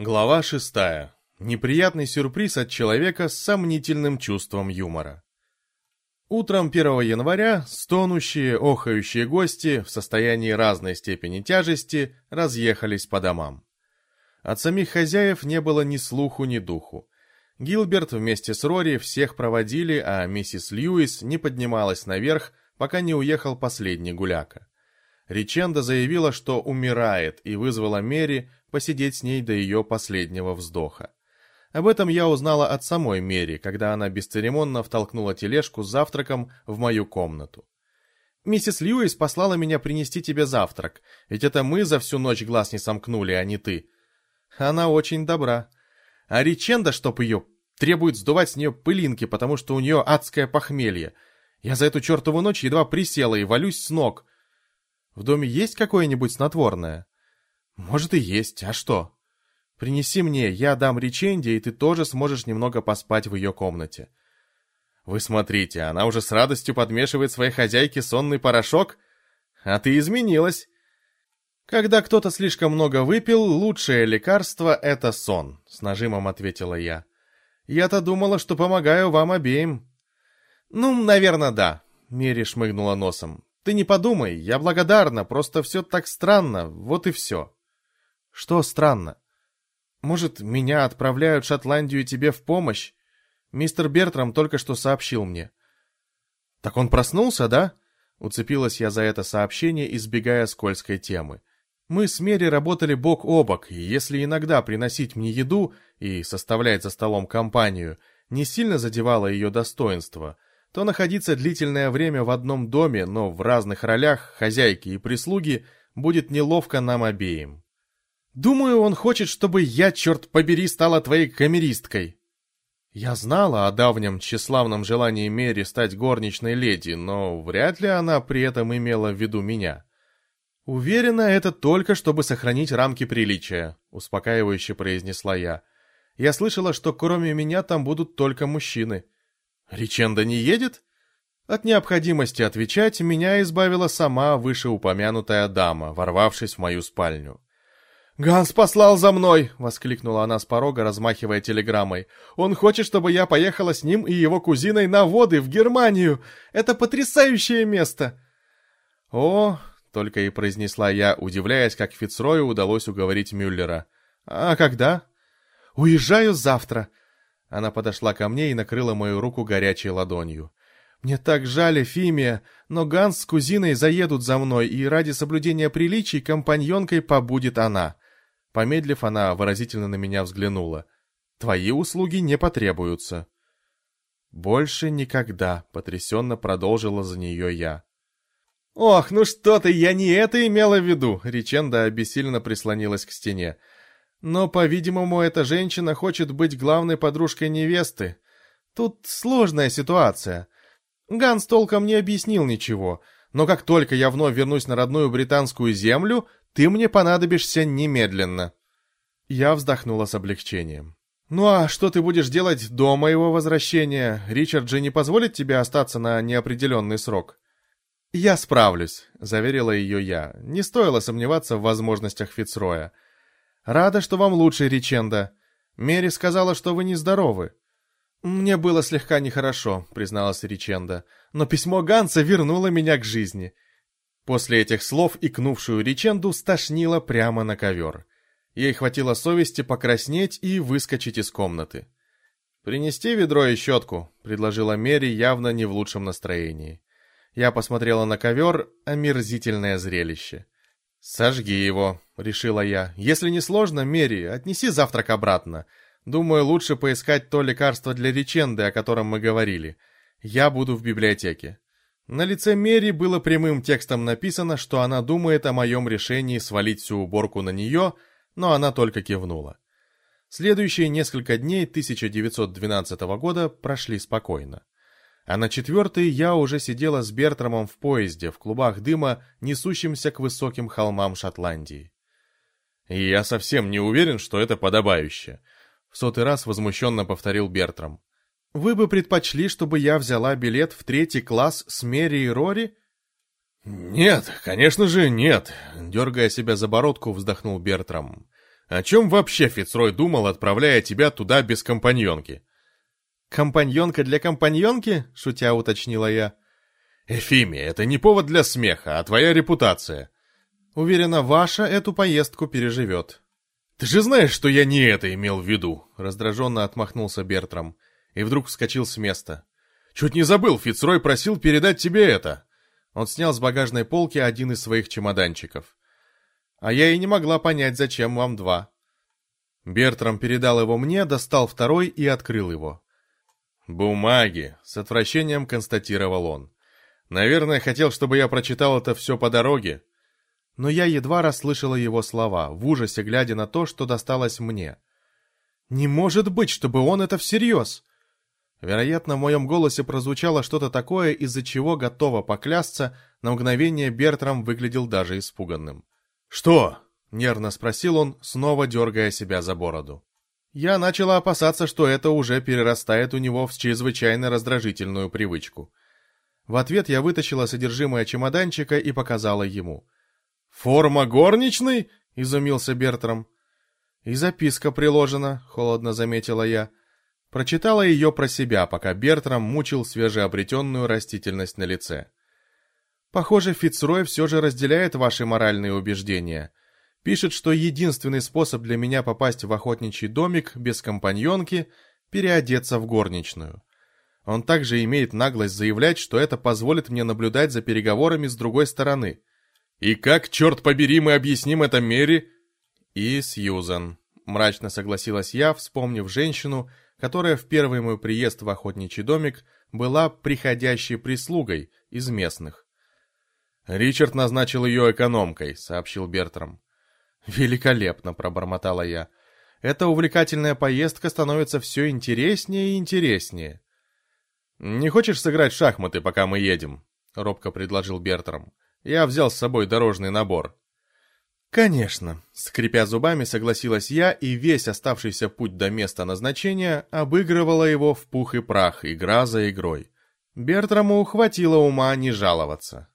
Глава шестая. Неприятный сюрприз от человека с сомнительным чувством юмора. Утром 1 января стонущие, охающие гости в состоянии разной степени тяжести разъехались по домам. От самих хозяев не было ни слуху, ни духу. Гилберт вместе с Рори всех проводили, а миссис Льюис не поднималась наверх, пока не уехал последний гуляка. Риченда заявила, что умирает, и вызвала Мери посидеть с ней до ее последнего вздоха. Об этом я узнала от самой Мери, когда она бесцеремонно втолкнула тележку с завтраком в мою комнату. «Миссис Льюис послала меня принести тебе завтрак, ведь это мы за всю ночь глаз не сомкнули, а не ты. Она очень добра. А Риченда, чтоб ее, требует сдувать с нее пылинки, потому что у нее адское похмелье. Я за эту чертову ночь едва присела и валюсь с ног. В доме есть какое-нибудь снотворное? Может и есть, а что? Принеси мне, я дам реченде, и ты тоже сможешь немного поспать в ее комнате. Вы смотрите, она уже с радостью подмешивает своей хозяйке сонный порошок? А ты изменилась. Когда кто-то слишком много выпил, лучшее лекарство — это сон, с нажимом ответила я. Я-то думала, что помогаю вам обеим. Ну, наверное, да, Мери шмыгнула носом. Ты не подумай, я благодарна, просто все так странно, вот и все. Что странно? Может, меня отправляют в Шотландию тебе в помощь? Мистер Бертрам только что сообщил мне. Так он проснулся, да? Уцепилась я за это сообщение, избегая скользкой темы. Мы с Мери работали бок о бок, и если иногда приносить мне еду и составлять за столом компанию не сильно задевало ее достоинство — то находиться длительное время в одном доме, но в разных ролях хозяйки и прислуги будет неловко нам обеим. Думаю, он хочет, чтобы я, черт побери, стала твоей камеристкой. Я знала о давнем тщеславном желании Мэри стать горничной леди, но вряд ли она при этом имела в виду меня. Уверена, это только чтобы сохранить рамки приличия, успокаивающе произнесла я. Я слышала, что кроме меня там будут только мужчины. Риченда не едет? От необходимости отвечать меня избавила сама вышеупомянутая дама, ворвавшись в мою спальню. «Ганс послал за мной!» — воскликнула она с порога, размахивая телеграммой. «Он хочет, чтобы я поехала с ним и его кузиной на воды в Германию! Это потрясающее место!» «О!» — только и произнесла я, удивляясь, как Фицрою удалось уговорить Мюллера. «А когда?» «Уезжаю завтра. Она подошла ко мне и накрыла мою руку горячей ладонью. «Мне так жаль, Эфимия, но Ганс с кузиной заедут за мной, и ради соблюдения приличий компаньонкой побудет она». Помедлив, она выразительно на меня взглянула. «Твои услуги не потребуются». «Больше никогда», — потрясенно продолжила за нее я. «Ох, ну что ты, я не это имела в виду!» Риченда обессиленно прислонилась к стене. Но, по-видимому, эта женщина хочет быть главной подружкой невесты. Тут сложная ситуация. Ганс толком не объяснил ничего, но как только я вновь вернусь на родную британскую землю, ты мне понадобишься немедленно. Я вздохнула с облегчением. «Ну а что ты будешь делать до моего возвращения? Ричард же не позволит тебе остаться на неопределенный срок?» «Я справлюсь», — заверила ее я. Не стоило сомневаться в возможностях Фицроя. «Рада, что вам лучше, Риченда. Мери сказала, что вы нездоровы». «Мне было слегка нехорошо», — призналась Риченда, «но письмо Ганса вернуло меня к жизни». После этих слов икнувшую Риченду стошнило прямо на ковер. Ей хватило совести покраснеть и выскочить из комнаты. «Принести ведро и щетку», — предложила Мери явно не в лучшем настроении. Я посмотрела на ковер, омерзительное зрелище. «Сожги его», — решила я. «Если не сложно, Мери, отнеси завтрак обратно. Думаю, лучше поискать то лекарство для реченды, о котором мы говорили. Я буду в библиотеке». На лице Мери было прямым текстом написано, что она думает о моем решении свалить всю уборку на нее, но она только кивнула. Следующие несколько дней 1912 года прошли спокойно. А на четвертый я уже сидела с Бертрамом в поезде, в клубах дыма, несущимся к высоким холмам Шотландии. Я совсем не уверен, что это подобающе. В сотый раз возмущенно повторил Бертрам. Вы бы предпочли, чтобы я взяла билет в третий класс с Мери и Рори? Нет, конечно же, нет, дергая себя за бородку, вздохнул Бертрам. О чем вообще Фицрой думал, отправляя тебя туда без компаньонки? «Компаньонка для компаньонки?» — шутя уточнила я. «Эфимия, это не повод для смеха, а твоя репутация». «Уверена, ваша эту поездку переживет». «Ты же знаешь, что я не это имел в виду!» — раздраженно отмахнулся Бертрам. И вдруг вскочил с места. «Чуть не забыл, Фицрой просил передать тебе это!» Он снял с багажной полки один из своих чемоданчиков. «А я и не могла понять, зачем вам два». Бертрам передал его мне, достал второй и открыл его. «Бумаги!» — с отвращением констатировал он. «Наверное, хотел, чтобы я прочитал это все по дороге». Но я едва расслышала его слова, в ужасе глядя на то, что досталось мне. «Не может быть, чтобы он это всерьез!» Вероятно, в моем голосе прозвучало что-то такое, из-за чего, готово поклясться, на мгновение Бертрам выглядел даже испуганным. «Что?» — нервно спросил он, снова дергая себя за бороду. Я начала опасаться, что это уже перерастает у него в чрезвычайно раздражительную привычку. В ответ я вытащила содержимое чемоданчика и показала ему. «Форма горничной?» — изумился Бертрам. «И записка приложена», — холодно заметила я. Прочитала ее про себя, пока Бертрам мучил свежеобретенную растительность на лице. «Похоже, Фицрой все же разделяет ваши моральные убеждения. Пишет, что единственный способ для меня попасть в охотничий домик без компаньонки — переодеться в горничную. Он также имеет наглость заявлять, что это позволит мне наблюдать за переговорами с другой стороны. «И как, черт побери, мы объясним это Мэри?» «И Сьюзан», — мрачно согласилась я, вспомнив женщину, которая в первый мой приезд в охотничий домик была приходящей прислугой из местных. «Ричард назначил ее экономкой», — сообщил Бертрам. «Великолепно», — пробормотала я. «Эта увлекательная поездка становится все интереснее и интереснее». «Не хочешь сыграть в шахматы, пока мы едем?» — робко предложил Бертрам. «Я взял с собой дорожный набор». «Конечно», — скрипя зубами, согласилась я, и весь оставшийся путь до места назначения обыгрывала его в пух и прах, игра за игрой. Бертраму хватило ума не жаловаться.